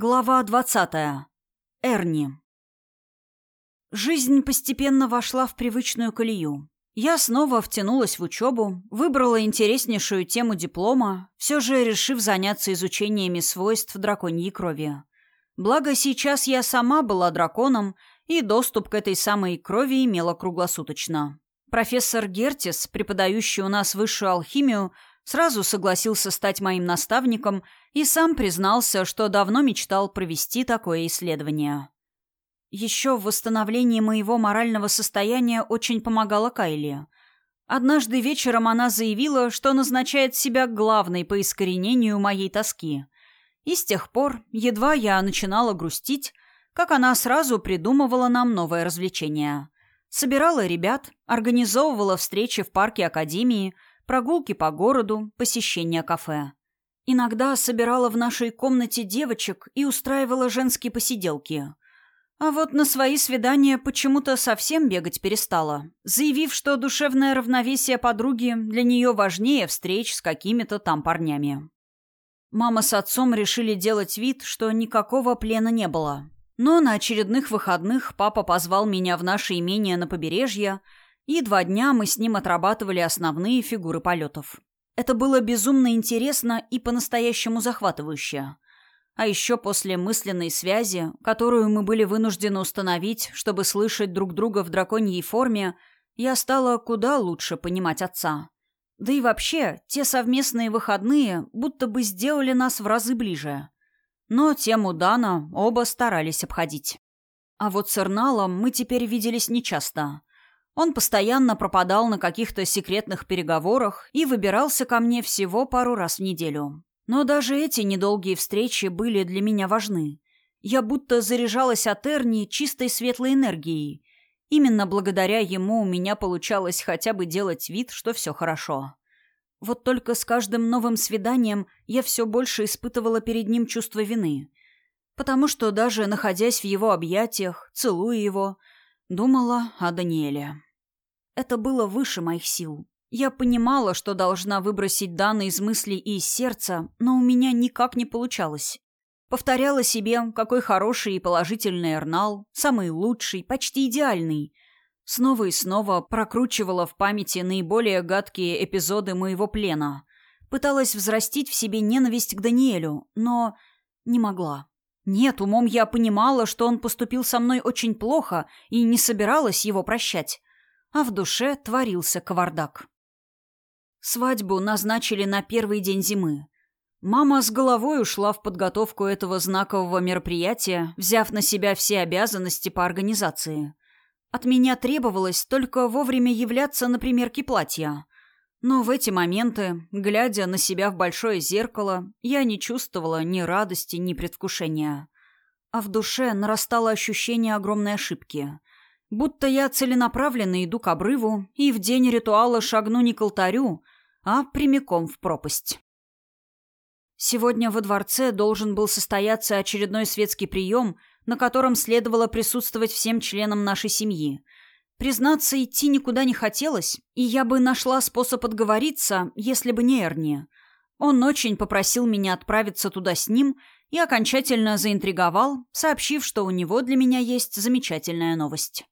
Глава двадцатая. Эрни. Жизнь постепенно вошла в привычную колею. Я снова втянулась в учебу, выбрала интереснейшую тему диплома, все же решив заняться изучениями свойств драконьей крови. Благо, сейчас я сама была драконом, и доступ к этой самой крови имела круглосуточно. Профессор Гертис, преподающий у нас высшую алхимию, сразу согласился стать моим наставником и сам признался, что давно мечтал провести такое исследование. Еще в восстановлении моего морального состояния очень помогала Кайли. Однажды вечером она заявила, что назначает себя главной по искоренению моей тоски. И с тех пор, едва я начинала грустить, как она сразу придумывала нам новое развлечение. Собирала ребят, организовывала встречи в парке Академии – прогулки по городу, посещение кафе. Иногда собирала в нашей комнате девочек и устраивала женские посиделки. А вот на свои свидания почему-то совсем бегать перестала, заявив, что душевное равновесие подруги для нее важнее встреч с какими-то там парнями. Мама с отцом решили делать вид, что никакого плена не было. Но на очередных выходных папа позвал меня в наше имение на побережье – и два дня мы с ним отрабатывали основные фигуры полетов. Это было безумно интересно и по-настоящему захватывающе. А еще после мысленной связи, которую мы были вынуждены установить, чтобы слышать друг друга в драконьей форме, я стала куда лучше понимать отца. Да и вообще, те совместные выходные будто бы сделали нас в разы ближе. Но тему Дана оба старались обходить. А вот с Эрналом мы теперь виделись нечасто. Он постоянно пропадал на каких-то секретных переговорах и выбирался ко мне всего пару раз в неделю. Но даже эти недолгие встречи были для меня важны. Я будто заряжалась от Эрни чистой светлой энергией. Именно благодаря ему у меня получалось хотя бы делать вид, что все хорошо. Вот только с каждым новым свиданием я все больше испытывала перед ним чувство вины. Потому что даже находясь в его объятиях, целуя его, думала о Даниэле. Это было выше моих сил. Я понимала, что должна выбросить данные из мыслей и из сердца, но у меня никак не получалось. Повторяла себе, какой хороший и положительный Эрнал, самый лучший, почти идеальный. Снова и снова прокручивала в памяти наиболее гадкие эпизоды моего плена. Пыталась взрастить в себе ненависть к Даниэлю, но не могла. Нет, умом я понимала, что он поступил со мной очень плохо и не собиралась его прощать а в душе творился кавардак. Свадьбу назначили на первый день зимы. Мама с головой ушла в подготовку этого знакового мероприятия, взяв на себя все обязанности по организации. От меня требовалось только вовремя являться на примерке платья. Но в эти моменты, глядя на себя в большое зеркало, я не чувствовала ни радости, ни предвкушения. А в душе нарастало ощущение огромной ошибки. Будто я целенаправленно иду к обрыву и в день ритуала шагну не к алтарю, а прямиком в пропасть. Сегодня во дворце должен был состояться очередной светский прием, на котором следовало присутствовать всем членам нашей семьи. Признаться, идти никуда не хотелось, и я бы нашла способ отговориться, если бы не Эрни. Он очень попросил меня отправиться туда с ним и окончательно заинтриговал, сообщив, что у него для меня есть замечательная новость.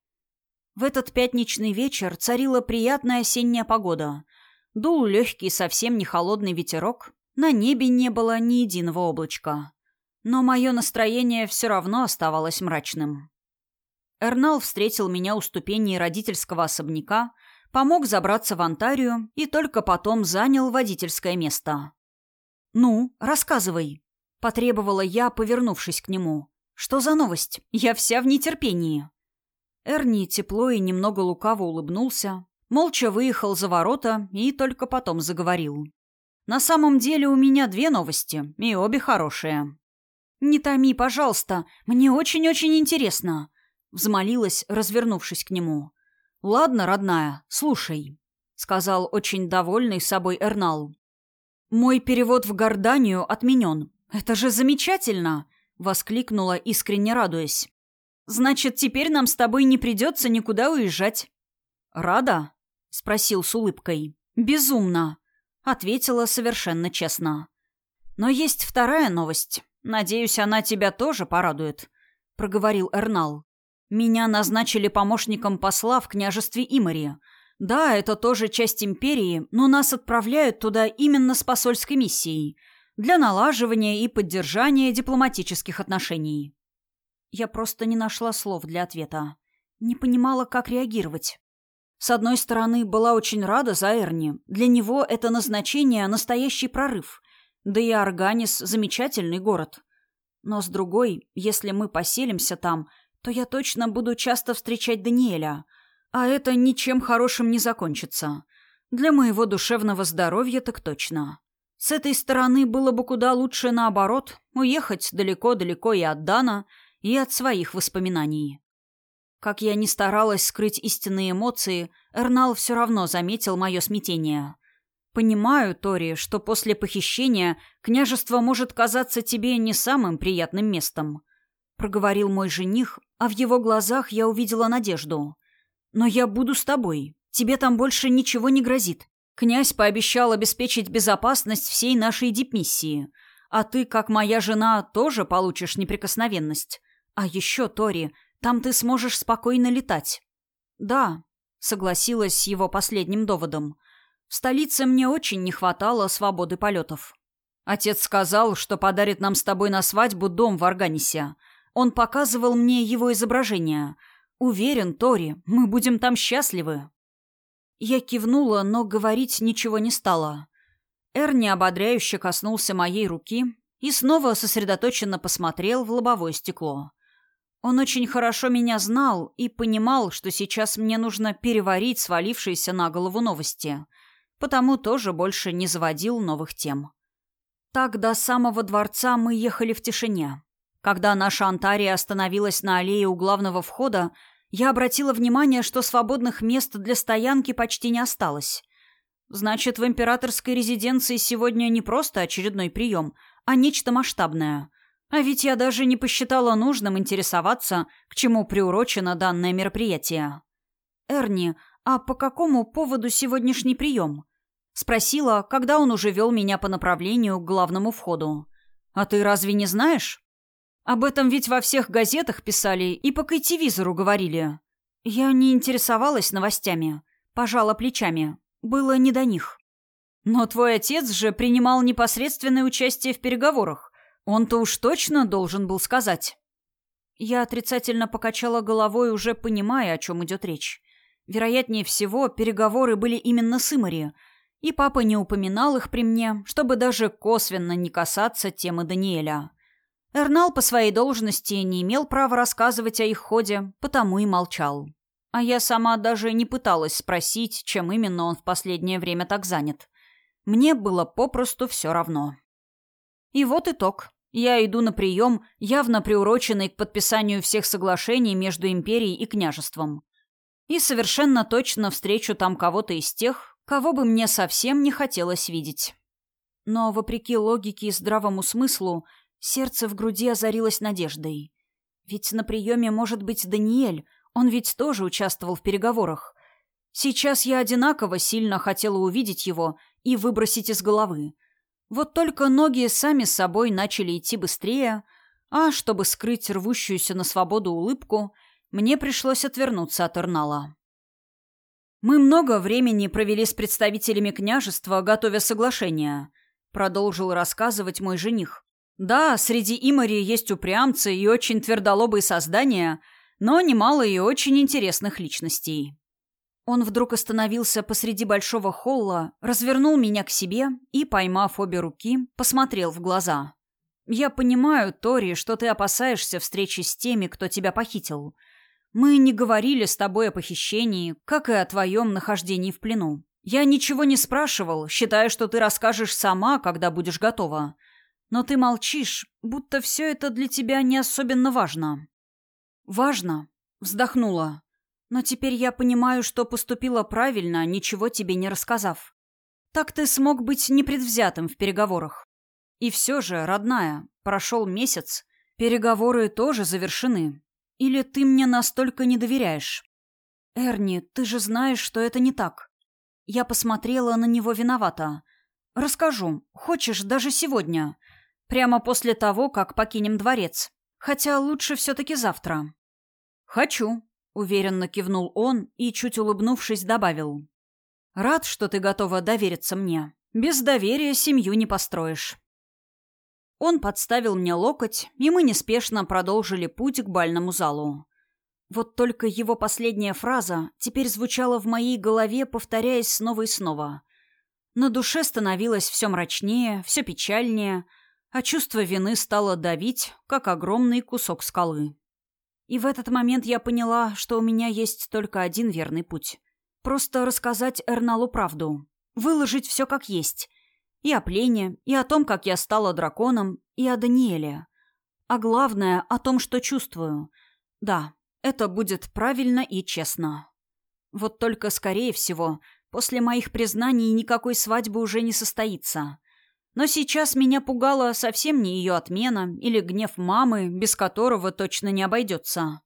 В этот пятничный вечер царила приятная осенняя погода. Дул легкий, совсем не холодный ветерок. На небе не было ни единого облачка. Но мое настроение все равно оставалось мрачным. Эрнал встретил меня у ступеней родительского особняка, помог забраться в Антарию и только потом занял водительское место. «Ну, рассказывай», — потребовала я, повернувшись к нему. «Что за новость? Я вся в нетерпении». Эрни тепло и немного лукаво улыбнулся, молча выехал за ворота и только потом заговорил. «На самом деле у меня две новости, и обе хорошие». «Не томи, пожалуйста, мне очень-очень интересно», — взмолилась, развернувшись к нему. «Ладно, родная, слушай», — сказал очень довольный собой Эрнал. «Мой перевод в Горданию отменен. Это же замечательно!» — воскликнула, искренне радуясь. Значит, теперь нам с тобой не придется никуда уезжать. Рада? Спросил с улыбкой. Безумно. Ответила совершенно честно. Но есть вторая новость. Надеюсь, она тебя тоже порадует», — проговорил Эрнал. «Меня назначили помощником посла в княжестве Имари. Да, это тоже часть империи, но нас отправляют туда именно с посольской миссией для налаживания и поддержания дипломатических отношений». Я просто не нашла слов для ответа. Не понимала, как реагировать. С одной стороны, была очень рада за Эрни. Для него это назначение – настоящий прорыв. Да и Арганис – замечательный город. Но с другой, если мы поселимся там, то я точно буду часто встречать Даниэля. А это ничем хорошим не закончится. Для моего душевного здоровья так точно. С этой стороны было бы куда лучше наоборот – уехать далеко-далеко и от Дана, и от своих воспоминаний. Как я ни старалась скрыть истинные эмоции, Эрнал все равно заметил мое смятение. «Понимаю, Тори, что после похищения княжество может казаться тебе не самым приятным местом», — проговорил мой жених, а в его глазах я увидела надежду. «Но я буду с тобой. Тебе там больше ничего не грозит. Князь пообещал обеспечить безопасность всей нашей дипмиссии. А ты, как моя жена, тоже получишь неприкосновенность. А еще, Тори, там ты сможешь спокойно летать». «Да», — согласилась с его последним доводом. «В столице мне очень не хватало свободы полетов». «Отец сказал, что подарит нам с тобой на свадьбу дом в Арганисе. Он показывал мне его изображение. Уверен, Тори, мы будем там счастливы». Я кивнула, но говорить ничего не стала. Эрни ободряюще коснулся моей руки и снова сосредоточенно посмотрел в лобовое стекло. Он очень хорошо меня знал и понимал, что сейчас мне нужно переварить свалившиеся на голову новости, потому тоже больше не заводил новых тем. Так до самого дворца мы ехали в тишине. Когда наша Антария остановилась на аллее у главного входа, я обратила внимание, что свободных мест для стоянки почти не осталось. Значит, в императорской резиденции сегодня не просто очередной прием, а нечто масштабное. А ведь я даже не посчитала нужным интересоваться, к чему приурочено данное мероприятие. «Эрни, а по какому поводу сегодняшний прием?» Спросила, когда он уже вел меня по направлению к главному входу. «А ты разве не знаешь?» «Об этом ведь во всех газетах писали и по кайтивизору говорили». Я не интересовалась новостями, пожала плечами. Было не до них. «Но твой отец же принимал непосредственное участие в переговорах. Он-то уж точно должен был сказать. Я отрицательно покачала головой, уже понимая, о чем идет речь. Вероятнее всего, переговоры были именно с Имари, и папа не упоминал их при мне, чтобы даже косвенно не касаться темы Даниэля. Эрнал по своей должности не имел права рассказывать о их ходе, потому и молчал. А я сама даже не пыталась спросить, чем именно он в последнее время так занят. Мне было попросту все равно. И вот итог. Я иду на прием, явно приуроченный к подписанию всех соглашений между империей и княжеством. И совершенно точно встречу там кого-то из тех, кого бы мне совсем не хотелось видеть. Но, вопреки логике и здравому смыслу, сердце в груди озарилось надеждой. Ведь на приеме может быть Даниэль, он ведь тоже участвовал в переговорах. Сейчас я одинаково сильно хотела увидеть его и выбросить из головы — вот только ноги сами собой начали идти быстрее, а чтобы скрыть рвущуюся на свободу улыбку, мне пришлось отвернуться от Эрнала. «Мы много времени провели с представителями княжества, готовя соглашение», — продолжил рассказывать мой жених. «Да, среди Имари есть упрямцы и очень твердолобые создания, но немало и очень интересных личностей. Он вдруг остановился посреди большого холла, развернул меня к себе и, поймав обе руки, посмотрел в глаза. «Я понимаю, Тори, что ты опасаешься встречи с теми, кто тебя похитил. Мы не говорили с тобой о похищении, как и о твоем нахождении в плену. Я ничего не спрашивал, считая, что ты расскажешь сама, когда будешь готова. Но ты молчишь, будто все это для тебя не особенно важно». «Важно», — вздохнула. Но теперь я понимаю, что поступила правильно, ничего тебе не рассказав. Так ты смог быть непредвзятым в переговорах. И все же, родная, прошел месяц, переговоры тоже завершены. Или ты мне настолько не доверяешь? Эрни, ты же знаешь, что это не так. Я посмотрела на него виновато. Расскажу. Хочешь, даже сегодня. Прямо после того, как покинем дворец. Хотя лучше все-таки завтра. «Хочу», — уверенно кивнул он и, чуть улыбнувшись, добавил. «Рад, что ты готова довериться мне. Без доверия семью не построишь». Он подставил мне локоть, и мы неспешно продолжили путь к бальному залу. Вот только его последняя фраза теперь звучала в моей голове, повторяясь снова и снова. На душе становилось все мрачнее, все печальнее, а чувство вины стало давить, как огромный кусок скалы. И в этот момент я поняла, что у меня есть только один верный путь. Просто рассказать Эрналу правду. Выложить все как есть. И о плене, и о том, как я стала драконом, и о Даниэле. А главное, о том, что чувствую. Да, это будет правильно и честно. Вот только, скорее всего, после моих признаний никакой свадьбы уже не состоится. Но сейчас меня пугала совсем не ее отмена или гнев мамы, без которого точно не обойдется.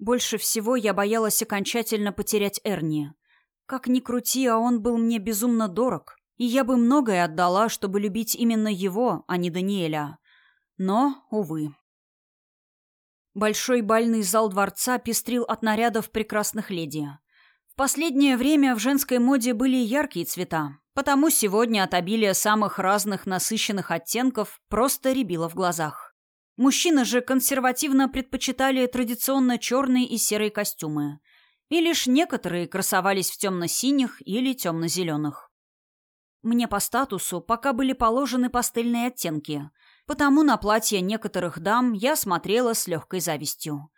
Больше всего я боялась окончательно потерять Эрни. Как ни крути, а он был мне безумно дорог, и я бы многое отдала, чтобы любить именно его, а не Даниэля. Но, увы. Большой бальный зал дворца пестрил от нарядов прекрасных леди. В последнее время в женской моде были яркие цвета, потому сегодня от обилия самых разных насыщенных оттенков просто рябило в глазах. Мужчины же консервативно предпочитали традиционно черные и серые костюмы, и лишь некоторые красовались в темно-синих или темно-зеленых. Мне по статусу пока были положены пастельные оттенки – потому на платье некоторых дам я смотрела с легкой завистью.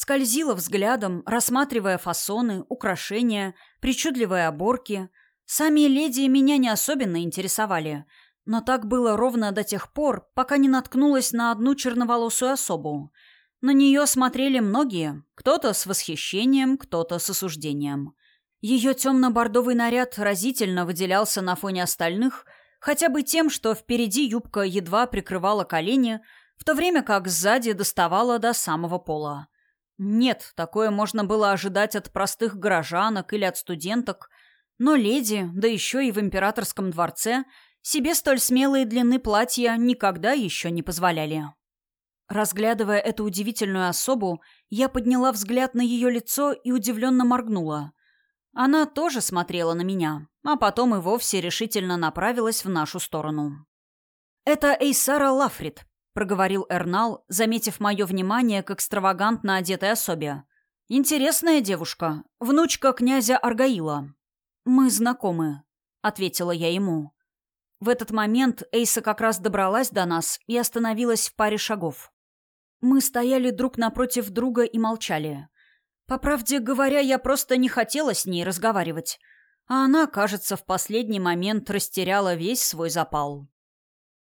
Скользила взглядом, рассматривая фасоны, украшения, причудливые оборки. Сами леди меня не особенно интересовали, но так было ровно до тех пор, пока не наткнулась на одну черноволосую особу. На нее смотрели многие, кто-то с восхищением, кто-то с осуждением. Ее темно-бордовый наряд разительно выделялся на фоне остальных – Хотя бы тем, что впереди юбка едва прикрывала колени, в то время как сзади доставала до самого пола. Нет, такое можно было ожидать от простых горожанок или от студенток, но леди, да еще и в императорском дворце, себе столь смелые длины платья никогда еще не позволяли. Разглядывая эту удивительную особу, я подняла взгляд на ее лицо и удивленно моргнула. Она тоже смотрела на меня, а потом и вовсе решительно направилась в нашу сторону. «Это Эйсара Лафрид», — проговорил Эрнал, заметив мое внимание к экстравагантно одетой особе. «Интересная девушка, внучка князя Аргаила». «Мы знакомы», — ответила я ему. В этот момент Эйса как раз добралась до нас и остановилась в паре шагов. Мы стояли друг напротив друга и молчали. По правде говоря, я просто не хотела с ней разговаривать. А она, кажется, в последний момент растеряла весь свой запал.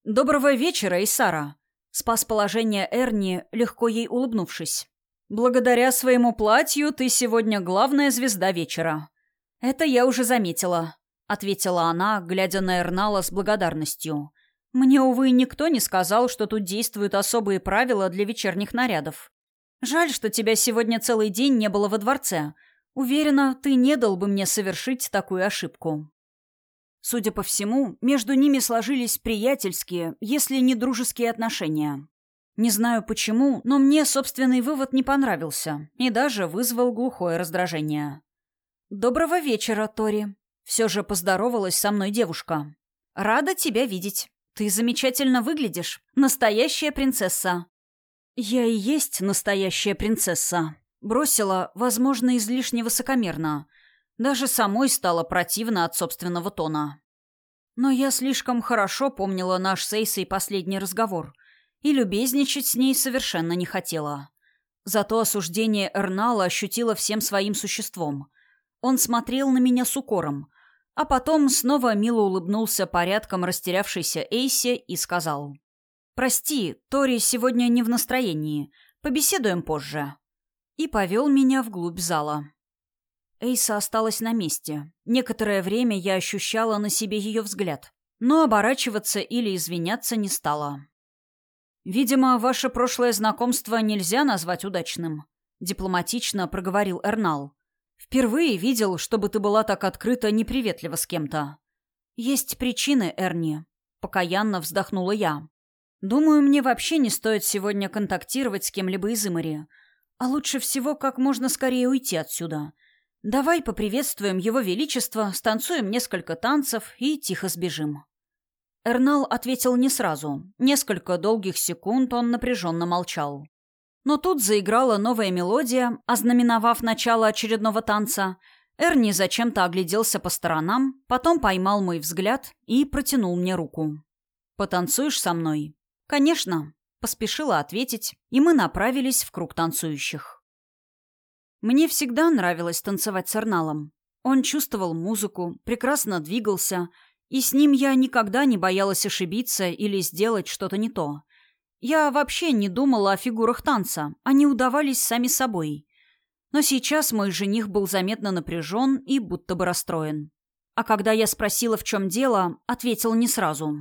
«Доброго вечера, Исара!» — спас положение Эрни, легко ей улыбнувшись. «Благодаря своему платью ты сегодня главная звезда вечера». «Это я уже заметила», — ответила она, глядя на Эрнала с благодарностью. «Мне, увы, никто не сказал, что тут действуют особые правила для вечерних нарядов. Жаль, что тебя сегодня целый день не было во дворце. Уверена, ты не дал бы мне совершить такую ошибку. Судя по всему, между ними сложились приятельские, если не дружеские отношения. Не знаю почему, но мне собственный вывод не понравился и даже вызвал глухое раздражение. «Доброго вечера, Тори», — все же поздоровалась со мной девушка. «Рада тебя видеть. Ты замечательно выглядишь. Настоящая принцесса. «Я и есть настоящая принцесса», — бросила, возможно, излишне высокомерно. Даже самой стало противно от собственного тона. Но я слишком хорошо помнила наш с Эйсой последний разговор и любезничать с ней совершенно не хотела. Зато осуждение Эрнала ощутила всем своим существом. Он смотрел на меня с укором, а потом снова мило улыбнулся порядком растерявшейся Эйсе и сказал — «Прости, Тори сегодня не в настроении. Побеседуем позже». И повел меня вглубь зала. Эйса осталась на месте. Некоторое время я ощущала на себе ее взгляд, но оборачиваться или извиняться не стала. «Видимо, ваше прошлое знакомство нельзя назвать удачным», — дипломатично проговорил Эрнал. «Впервые видел, чтобы ты была так открыто неприветлива с кем-то». «Есть причины, Эрни», — покаянно вздохнула я. Думаю, мне вообще не стоит сегодня контактировать с кем-либо из Имари. А лучше всего как можно скорее уйти отсюда. Давай поприветствуем его величество, станцуем несколько танцев и тихо сбежим. Эрнал ответил не сразу. Несколько долгих секунд он напряженно молчал. Но тут заиграла новая мелодия, ознаменовав начало очередного танца. Эрни зачем-то огляделся по сторонам, потом поймал мой взгляд и протянул мне руку. «Потанцуешь со мной?» «Конечно», — поспешила ответить, и мы направились в круг танцующих. Мне всегда нравилось танцевать с Эрналом. Он чувствовал музыку, прекрасно двигался — и с ним я никогда не боялась ошибиться или сделать что-то не то. Я вообще не думала о фигурах танца, они удавались сами собой. Но сейчас мой жених был заметно напряжен и будто бы расстроен. А когда я спросила, в чем дело, ответил не сразу.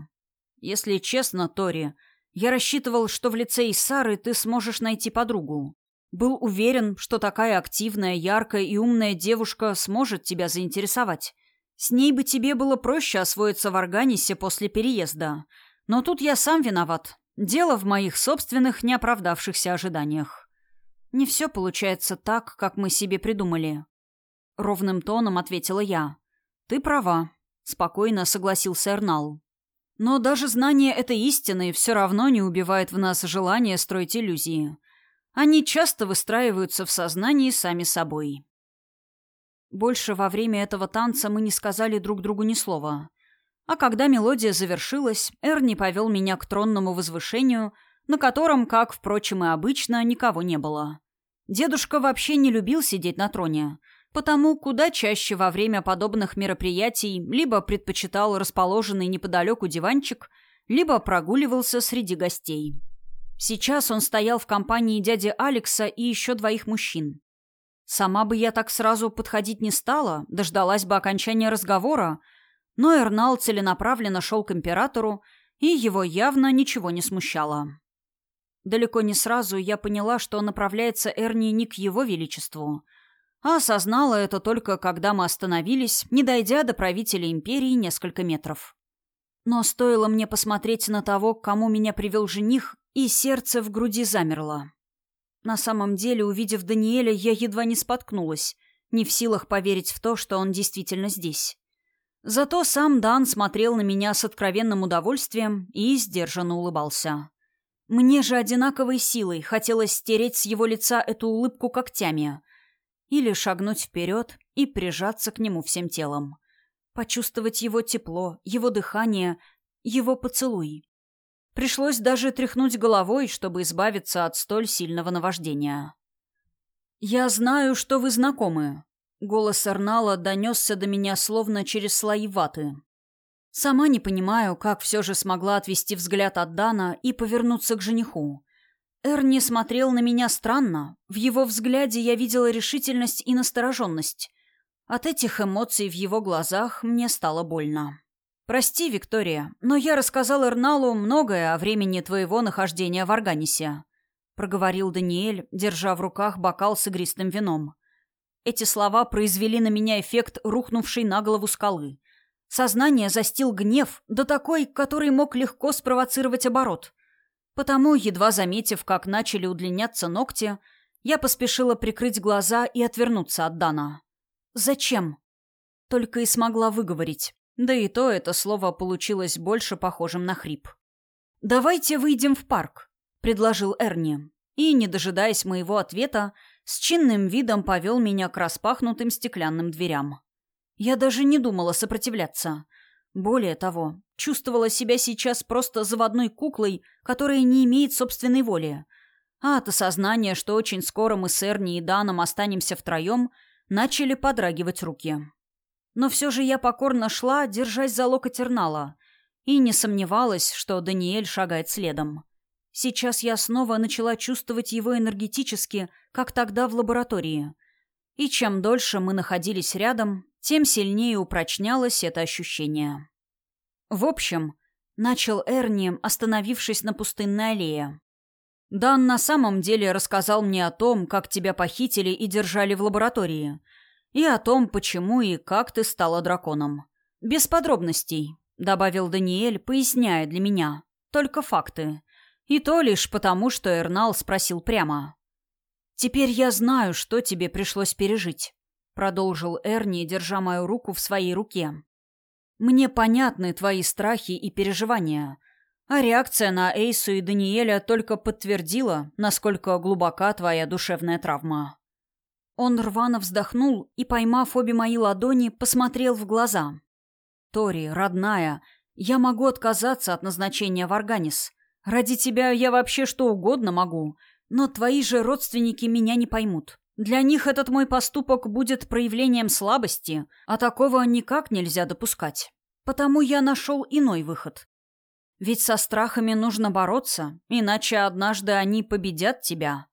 «Если честно, Тори, я рассчитывал, что в лице Исары ты сможешь найти подругу. Был уверен, что такая активная, яркая и умная девушка сможет тебя заинтересовать. С ней бы тебе было проще освоиться в Арганисе после переезда. Но тут я сам виноват. Дело в моих собственных неоправдавшихся ожиданиях. Не все получается так, как мы себе придумали. Ровным тоном ответила я. Ты права. Спокойно согласился Эрнал. Но даже знание этой истины все равно не убивает в нас желание строить иллюзии. Они часто выстраиваются в сознании сами собой. Больше во время этого танца мы не сказали друг другу ни слова. А когда мелодия завершилась, Эрни повел меня к тронному возвышению, на котором, как, впрочем, и обычно, никого не было. Дедушка вообще не любил сидеть на троне, потому куда чаще во время подобных мероприятий либо предпочитал расположенный неподалеку диванчик, либо прогуливался среди гостей. Сейчас он стоял в компании дяди Алекса и еще двоих мужчин. Сама бы я так сразу подходить не стала, дождалась бы окончания разговора, но Эрнал целенаправленно шел к императору, и его явно ничего не смущало. Далеко не сразу я поняла, что направляется Эрни не к его величеству, а осознала это только когда мы остановились, не дойдя до правителя империи несколько метров. Но стоило мне посмотреть на того, к кому меня привел жених, и сердце в груди замерло. На самом деле, увидев Даниэля, я едва не споткнулась, не в силах поверить в то, что он действительно здесь. Зато сам Дан смотрел на меня с откровенным удовольствием и сдержанно улыбался. Мне же одинаковой силой хотелось стереть с его лица эту улыбку когтями или шагнуть вперед и прижаться к нему всем телом. Почувствовать его тепло, его дыхание, его поцелуй. Пришлось даже тряхнуть головой, чтобы избавиться от столь сильного наваждения. «Я знаю, что вы знакомы». Голос Арнала донесся до меня словно через слои ваты. Сама не понимаю, как все же смогла отвести взгляд от Дана и повернуться к жениху. Эрни смотрел на меня странно. В его взгляде я видела решительность и настороженность. От этих эмоций в его глазах мне стало больно. «Прости, Виктория, но я рассказал Эрналу многое о времени твоего нахождения в Арганисе», — проговорил Даниэль, держа в руках бокал с игристым вином. Эти слова произвели на меня эффект рухнувшей на голову скалы. Сознание застил гнев, да такой, который мог легко спровоцировать оборот. Потому, едва заметив, как начали удлиняться ногти, я поспешила прикрыть глаза и отвернуться от Дана. «Зачем?» Только и смогла выговорить. Да и то это слово получилось больше похожим на хрип. «Давайте выйдем в парк», — предложил Эрни. И, не дожидаясь моего ответа, с чинным видом повел меня к распахнутым стеклянным дверям. Я даже не думала сопротивляться. Более того, чувствовала себя сейчас просто заводной куклой, которая не имеет собственной воли. А от осознания, что очень скоро мы с Эрни и Даном останемся втроем, начали подрагивать руки. Но все же я покорно шла, держась за локоть Эрнала, и не сомневалась, что Даниэль шагает следом. Сейчас я снова начала чувствовать его энергетически, как тогда в лаборатории. И чем дольше мы находились рядом, тем сильнее упрочнялось это ощущение. В общем, начал Эрни, остановившись на пустынной аллее. «Дан на самом деле рассказал мне о том, как тебя похитили и держали в лаборатории, и о том, почему и как ты стала драконом. Без подробностей, добавил Даниэль, поясняя для меня. Только факты. И то лишь потому, что Эрнал спросил прямо. «Теперь я знаю, что тебе пришлось пережить», — продолжил Эрни, держа мою руку в своей руке. «Мне понятны твои страхи и переживания, а реакция на Эйсу и Даниэля только подтвердила, насколько глубока твоя душевная травма». Он рвано вздохнул и, поймав обе мои ладони, посмотрел в глаза. «Тори, родная, я могу отказаться от назначения в Арганис. Ради тебя я вообще что угодно могу, но твои же родственники меня не поймут. Для них этот мой поступок будет проявлением слабости, а такого никак нельзя допускать. Потому я нашел иной выход. Ведь со страхами нужно бороться, иначе однажды они победят тебя.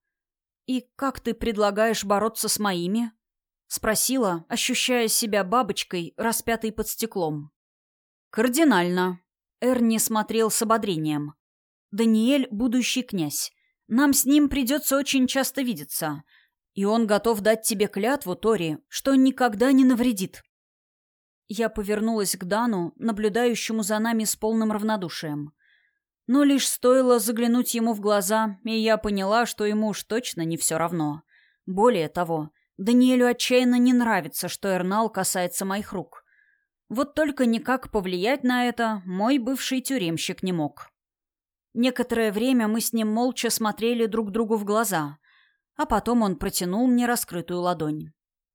И как ты предлагаешь бороться с моими? Спросила, ощущая себя бабочкой, распятой под стеклом. Кардинально. Эрни смотрел с ободрением. Даниэль — будущий князь. Нам с ним придется очень часто видеться. И он готов дать тебе клятву, Тори, что никогда не навредит. Я повернулась к Дану, наблюдающему за нами с полным равнодушием. Но лишь стоило заглянуть ему в глаза, и я поняла, что ему уж точно не все равно. Более того, Даниэлю отчаянно не нравится, что Эрнал касается моих рук. Вот только никак повлиять на это мой бывший тюремщик не мог. Некоторое время мы с ним молча смотрели друг другу в глаза, а потом он протянул мне раскрытую ладонь.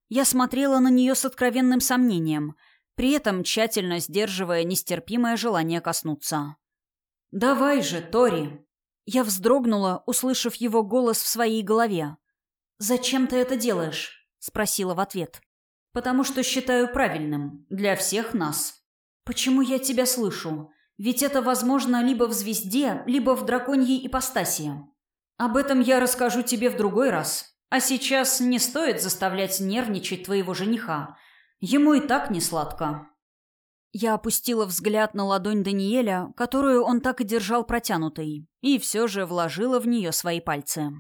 Я смотрела на нее с откровенным сомнением, при этом тщательно сдерживая нестерпимое желание коснуться. «Давай же, Тори!» Я вздрогнула, услышав его голос в своей голове. «Зачем ты это делаешь?» — спросила в ответ. «Потому что считаю правильным. Для всех нас». «Почему я тебя слышу? Ведь это возможно либо в звезде, либо в драконьей ипостаси. Об этом я расскажу тебе в другой раз. А сейчас не стоит заставлять нервничать твоего жениха. Ему и так не сладко. Я опустила взгляд на ладонь Даниэля, которую он так и держал протянутой, и все же вложила в нее свои пальцы.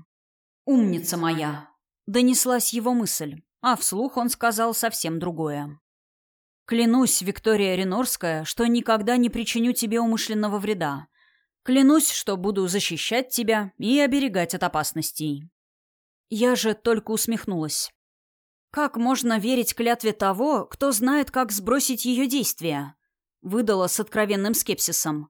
«Умница моя!» — донеслась его мысль, а вслух он сказал совсем другое. Клянусь, Виктория Ренорская, что никогда не причиню тебе умышленного вреда. Клянусь, что буду защищать тебя и оберегать от опасностей. Я же только усмехнулась. Как можно верить клятве того, кто знает, как сбросить ее действия? Выдала с откровенным скепсисом.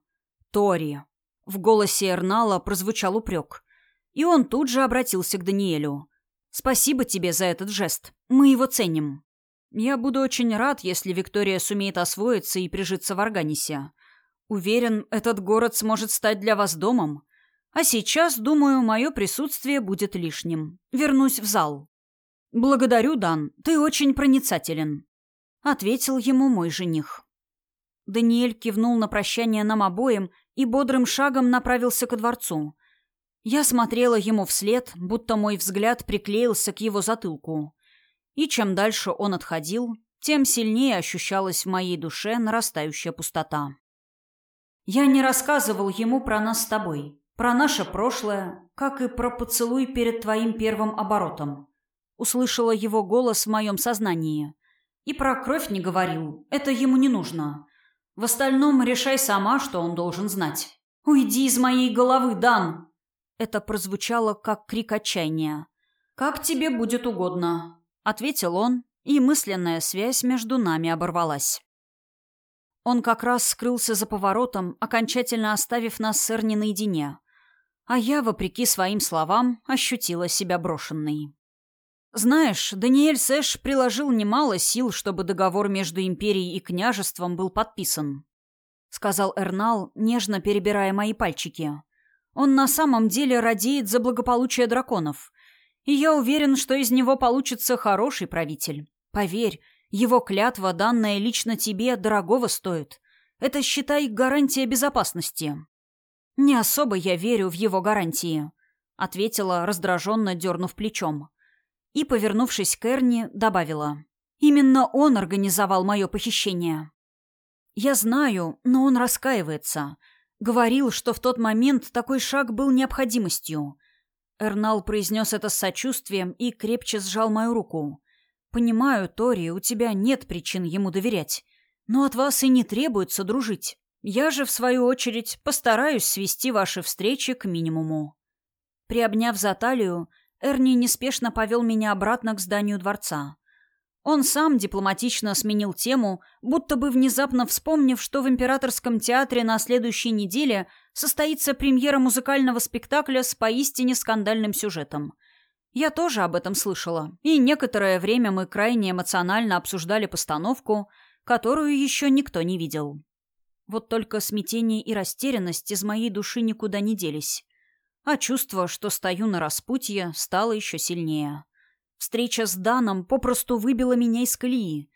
Тори. В голосе Эрнала прозвучал упрек. И он тут же обратился к Даниэлю. «Спасибо тебе за этот жест. Мы его ценим». Я буду очень рад, если Виктория сумеет освоиться и прижиться в Арганисе. Уверен, этот город сможет стать для вас домом. А сейчас, думаю, мое присутствие будет лишним. Вернусь в зал. Благодарю, Дан, ты очень проницателен. Ответил ему мой жених. Даниэль кивнул на прощание нам обоим и бодрым шагом направился ко дворцу. Я смотрела ему вслед, будто мой взгляд приклеился к его затылку. И чем дальше он отходил, тем сильнее ощущалась в моей душе нарастающая пустота. Я не рассказывал ему про нас с тобой, про наше прошлое, как и про поцелуй перед твоим первым оборотом. Услышала его голос в моем сознании. И про кровь не говорил, это ему не нужно. В остальном решай сама, что он должен знать. «Уйди из моей головы, Дан!» Это прозвучало, как крик отчаяния. «Как тебе будет угодно. — ответил он, и мысленная связь между нами оборвалась. Он как раз скрылся за поворотом, окончательно оставив нас с Эрни наедине. А я, вопреки своим словам, ощутила себя брошенной. Знаешь, Даниэль Сэш приложил немало сил, чтобы договор между империей и княжеством был подписан. Сказал Эрнал, нежно перебирая мои пальчики. Он на самом деле радеет за благополучие драконов и я уверен, что из него получится хороший правитель. Поверь, его клятва, данная лично тебе, дорогого стоит. Это, считай, гарантия безопасности». «Не особо я верю в его гарантии», — ответила, раздраженно дернув плечом. И, повернувшись к Эрни, добавила. «Именно он организовал мое похищение». «Я знаю, но он раскаивается. Говорил, что в тот момент такой шаг был необходимостью. Эрнал произнес это с сочувствием и крепче сжал мою руку. «Понимаю, Тори, у тебя нет причин ему доверять. Но от вас и не требуется дружить. Я же, в свою очередь, постараюсь свести ваши встречи к минимуму». Приобняв за талию, Эрни неспешно повел меня обратно к зданию дворца. Он сам дипломатично сменил тему, будто бы внезапно вспомнив, что в Императорском театре на следующей неделе состоится премьера музыкального спектакля с поистине скандальным сюжетом. Я тоже об этом слышала, и некоторое время мы крайне эмоционально обсуждали постановку, которую еще никто не видел. Вот только смятение и растерянность из моей души никуда не делись. А чувство, что стою на распутье, стало еще сильнее. Встреча с Даном попросту выбила меня из колеи.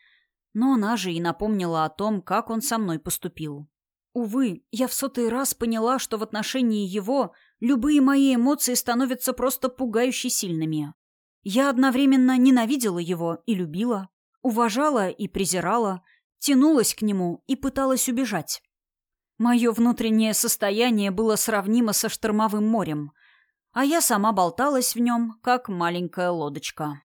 Но она же и напомнила о том, как он со мной поступил. Увы, я в сотый раз поняла, что в отношении его любые мои эмоции становятся просто пугающе сильными. Я одновременно ненавидела его и любила, уважала и презирала, тянулась к нему и пыталась убежать. Мое внутреннее состояние было сравнимо со штормовым морем, а я сама болталась в нем, как маленькая лодочка.